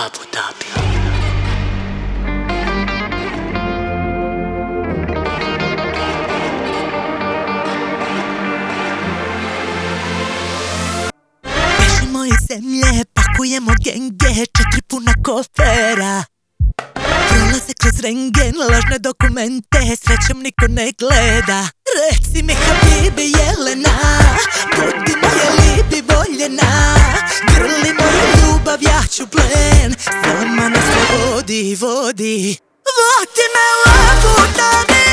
Abu Dhabi. Bežimo iz zemlje, pakujemo genge, četiri puna kofera. Prolaze kroz rengen, lažne dokumente, srećem niko ne gleda. Reci mi Habibi Jelena, vodi, vodi. Vodi me u Abu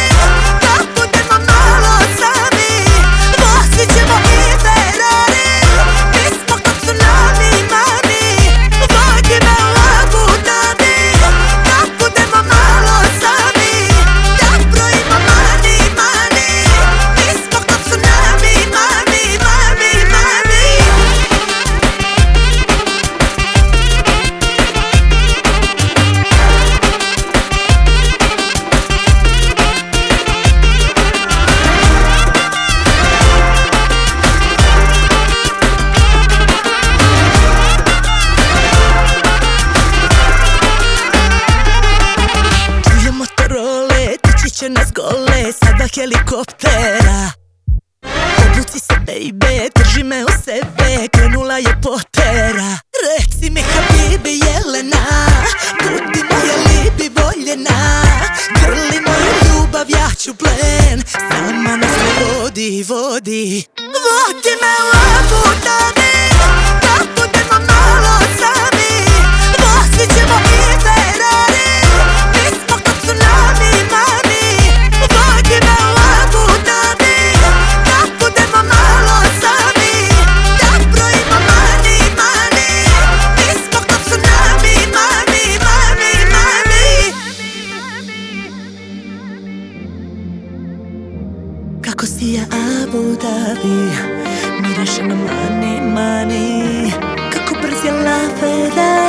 će nas gole, sada helikoptera. Obuci se baby, drži me u sebe, krenula je potera. Reci mi Habibi Jelena, budi moja libi voljena. Grli moju ljubav, ja ću plen, sama nas vodi, vodi. Vodi me u Dhabi, Abu Dhabi Miraš na mani, mani. Kako brz je la Ferrari